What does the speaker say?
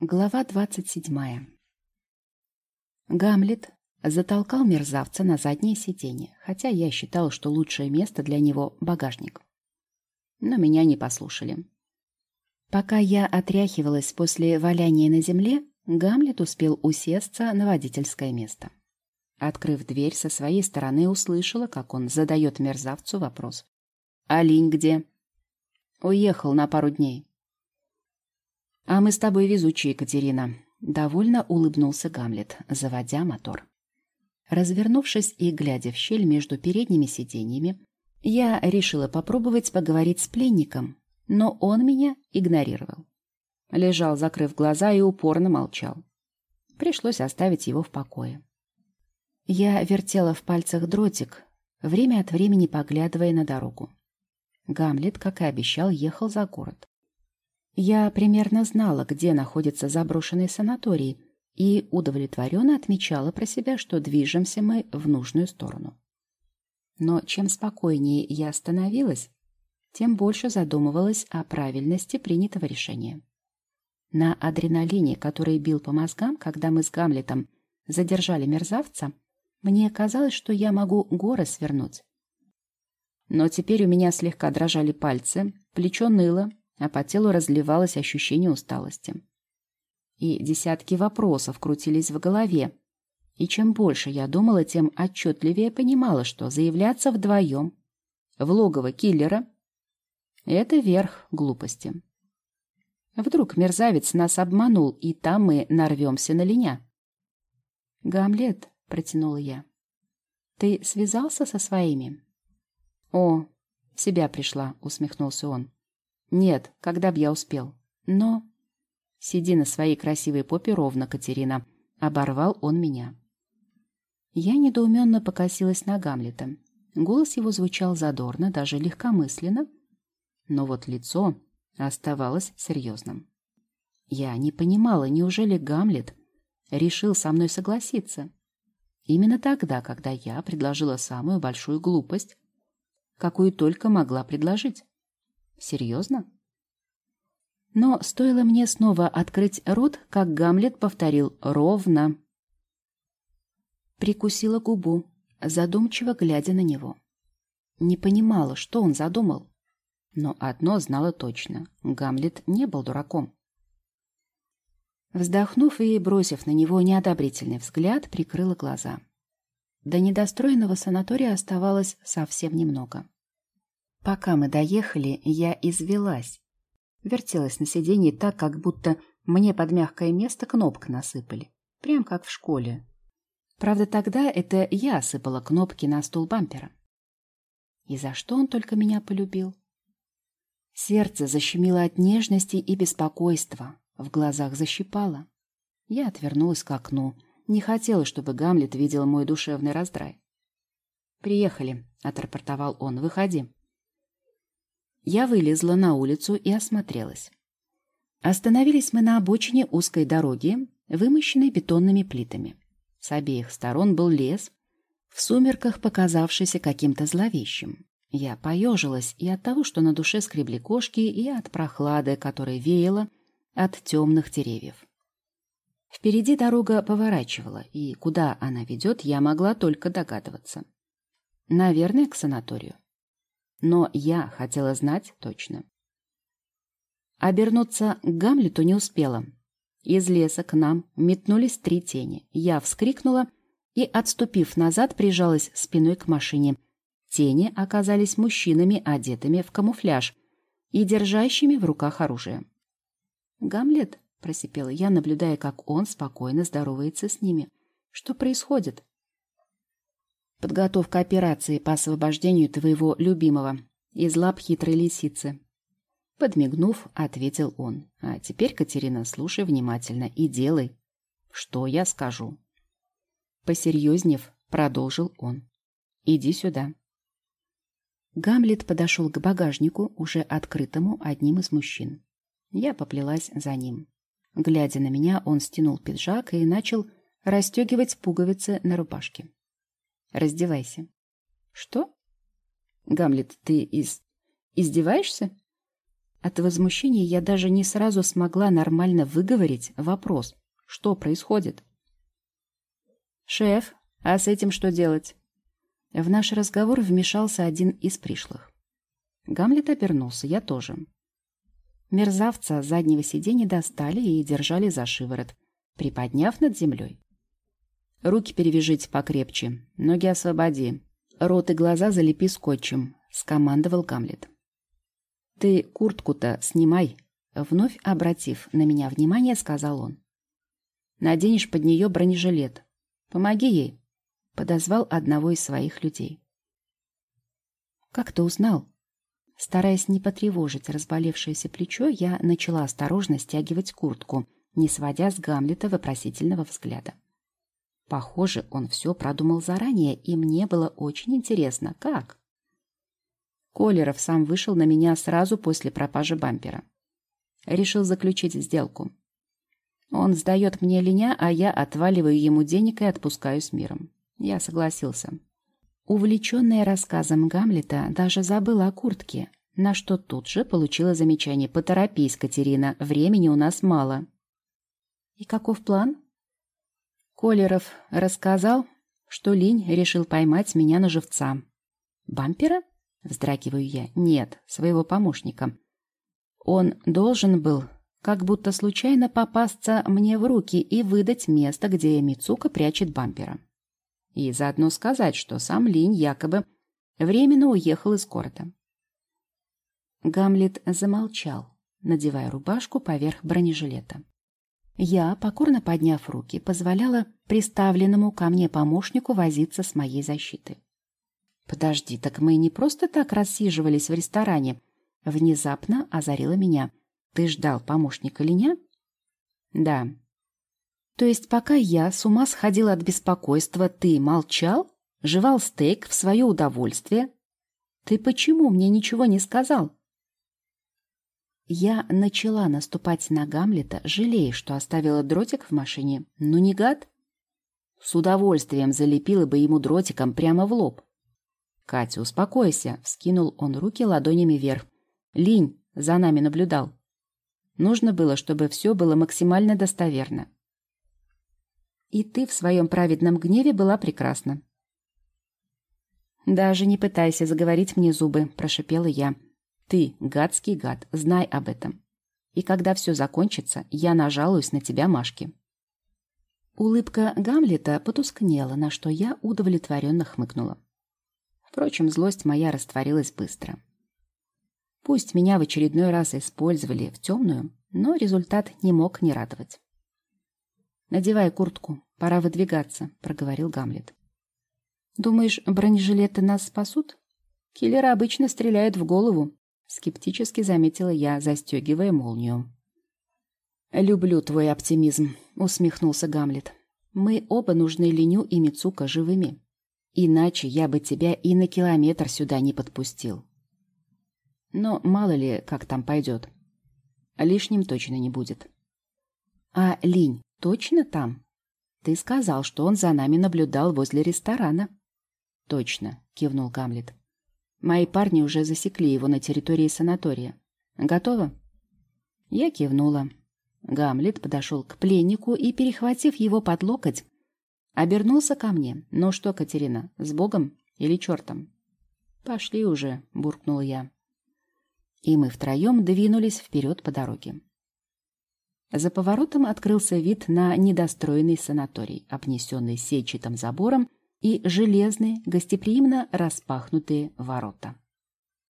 Глава двадцать седьмая. Гамлет затолкал мерзавца на заднее сиденье, хотя я считал, что лучшее место для него — багажник. Но меня не послушали. Пока я отряхивалась после валяния на земле, Гамлет успел усесться на водительское место. Открыв дверь, со своей стороны услышала, как он задает мерзавцу вопрос. «А Линь где?» «Уехал на пару дней», «А мы с тобой везучие, Екатерина», — довольно улыбнулся Гамлет, заводя мотор. Развернувшись и глядя в щель между передними сиденьями, я решила попробовать поговорить с пленником, но он меня игнорировал. Лежал, закрыв глаза, и упорно молчал. Пришлось оставить его в покое. Я вертела в пальцах дротик, время от времени поглядывая на дорогу. Гамлет, как и обещал, ехал за город. Я примерно знала, где находится заброшенный санаторий, и удовлетворенно отмечала про себя, что движемся мы в нужную сторону. Но чем спокойнее я становилась, тем больше задумывалась о правильности принятого решения. На адреналине, который бил по мозгам, когда мы с Гамлетом задержали мерзавца, мне казалось, что я могу горы свернуть. Но теперь у меня слегка дрожали пальцы, плечо ныло, а по телу разливалось ощущение усталости. И десятки вопросов крутились в голове. И чем больше я думала, тем отчетливее понимала, что заявляться вдвоем в логово киллера — это верх глупости. Вдруг мерзавец нас обманул, и там мы нарвемся на линя. «Гамлет», — протянула я, — «ты связался со своими?» «О, себя пришла», — усмехнулся он. Нет, когда б я успел. Но... Сиди на своей красивой попе ровно, Катерина. Оборвал он меня. Я недоуменно покосилась на Гамлета. Голос его звучал задорно, даже легкомысленно. Но вот лицо оставалось серьезным. Я не понимала, неужели Гамлет решил со мной согласиться? Именно тогда, когда я предложила самую большую глупость, какую только могла предложить. Серьезно? Но стоило мне снова открыть рот, как Гамлет повторил ровно. Прикусила губу, задумчиво глядя на него. Не понимала, что он задумал. Но одно знала точно — Гамлет не был дураком. Вздохнув и бросив на него неодобрительный взгляд, прикрыла глаза. До недостроенного санатория оставалось совсем немного. Пока мы доехали, я извелась. Вертелась на сиденье так, как будто мне под мягкое место кнопка насыпали. Прям как в школе. Правда, тогда это я сыпала кнопки на стул бампера. И за что он только меня полюбил? Сердце защемило от нежности и беспокойства. В глазах защипало. Я отвернулась к окну. Не хотела, чтобы Гамлет видел мой душевный раздрай. «Приехали», — отрапортовал он. «Выходи». Я вылезла на улицу и осмотрелась. Остановились мы на обочине узкой дороги, вымощенной бетонными плитами. С обеих сторон был лес, в сумерках показавшийся каким-то зловещим. Я поежилась и от того, что на душе скребли кошки, и от прохлады, которая веяла от темных деревьев. Впереди дорога поворачивала, и куда она ведет, я могла только догадываться. Наверное, к санаторию но я хотела знать точно. Обернуться к Гамлету не успела. Из леса к нам метнулись три тени. Я вскрикнула и, отступив назад, прижалась спиной к машине. Тени оказались мужчинами, одетыми в камуфляж и держащими в руках оружие. «Гамлет?» — просипела я, наблюдая, как он спокойно здоровается с ними. «Что происходит?» Подготовка операции по освобождению твоего любимого из лап хитрой лисицы. Подмигнув, ответил он. А теперь, Катерина, слушай внимательно и делай, что я скажу. Посерьезнев, продолжил он. Иди сюда. Гамлет подошел к багажнику, уже открытому одним из мужчин. Я поплелась за ним. Глядя на меня, он стянул пиджак и начал расстегивать пуговицы на рубашке. Раздевайся. Что? Гамлет, ты из... издеваешься? От возмущения я даже не сразу смогла нормально выговорить вопрос. Что происходит? «Шеф, а с этим что делать?» В наш разговор вмешался один из пришлых. Гамлет обернулся, я тоже. Мерзавца с заднего сиденья достали и держали за шиворот, приподняв над землей. «Руки перевяжите покрепче, ноги освободи, рот и глаза залепи скотчем», — скомандовал Гамлет. «Ты куртку-то снимай», — вновь обратив на меня внимание, сказал он. «Наденешь под нее бронежилет. Помоги ей», — подозвал одного из своих людей. «Как ты узнал?» Стараясь не потревожить разболевшееся плечо, я начала осторожно стягивать куртку, не сводя с Гамлета вопросительного взгляда. Похоже, он все продумал заранее, и мне было очень интересно, как. Колеров сам вышел на меня сразу после пропажи бампера. Решил заключить сделку. Он сдает мне линя, а я отваливаю ему денег и отпускаю с миром. Я согласился. Увлеченная рассказом Гамлета даже забыла о куртке, на что тут же получила замечание «Поторопись, Катерина, времени у нас мало». «И каков план?» Колеров рассказал, что Линь решил поймать меня на живца. «Бампера?» — вздрагиваю я. «Нет, своего помощника. Он должен был как будто случайно попасться мне в руки и выдать место, где Мицука прячет бампера и заодно сказать, что сам Линь якобы временно уехал из города. Гамлет замолчал, надевая рубашку поверх бронежилета. Я, покорно подняв руки, позволяла приставленному ко мне помощнику возиться с моей защитой. «Подожди, так мы не просто так рассиживались в ресторане?» Внезапно озарила меня. «Ты ждал помощника Линя?» «Да», то есть пока я с ума сходила от беспокойства, ты молчал, жевал стейк в свое удовольствие? Ты почему мне ничего не сказал? Я начала наступать на Гамлета, жалея, что оставила дротик в машине. Ну не гад? С удовольствием залепила бы ему дротиком прямо в лоб. «Катя, успокойся», — вскинул он руки ладонями вверх. «Линь за нами наблюдал. Нужно было, чтобы все было максимально достоверно. И ты в своем праведном гневе была прекрасна. «Даже не пытайся заговорить мне зубы», — прошипела я. «Ты, гадский гад, знай об этом. И когда все закончится, я нажалуюсь на тебя, Машки». Улыбка Гамлета потускнела, на что я удовлетворенно хмыкнула. Впрочем, злость моя растворилась быстро. Пусть меня в очередной раз использовали в темную, но результат не мог не радовать. «Надевай куртку, пора выдвигаться», — проговорил Гамлет. «Думаешь, бронежилеты нас спасут? Киллеры обычно стреляют в голову», — скептически заметила я, застегивая молнию. «Люблю твой оптимизм», — усмехнулся Гамлет. «Мы оба нужны Леню и Мицука живыми. Иначе я бы тебя и на километр сюда не подпустил. Но мало ли, как там пойдет. Лишним точно не будет». «А Линь Точно там? Ты сказал, что он за нами наблюдал возле ресторана. Точно, кивнул Гамлет. Мои парни уже засекли его на территории санатория. Готово? Я кивнула. Гамлет подошел к пленнику и, перехватив его под локоть, обернулся ко мне. «Ну что, Катерина, с Богом или чертом?» «Пошли уже», — буркнул я. И мы втроем двинулись вперед по дороге. За поворотом открылся вид на недостроенный санаторий, обнесенный сетчатым забором и железные, гостеприимно распахнутые ворота.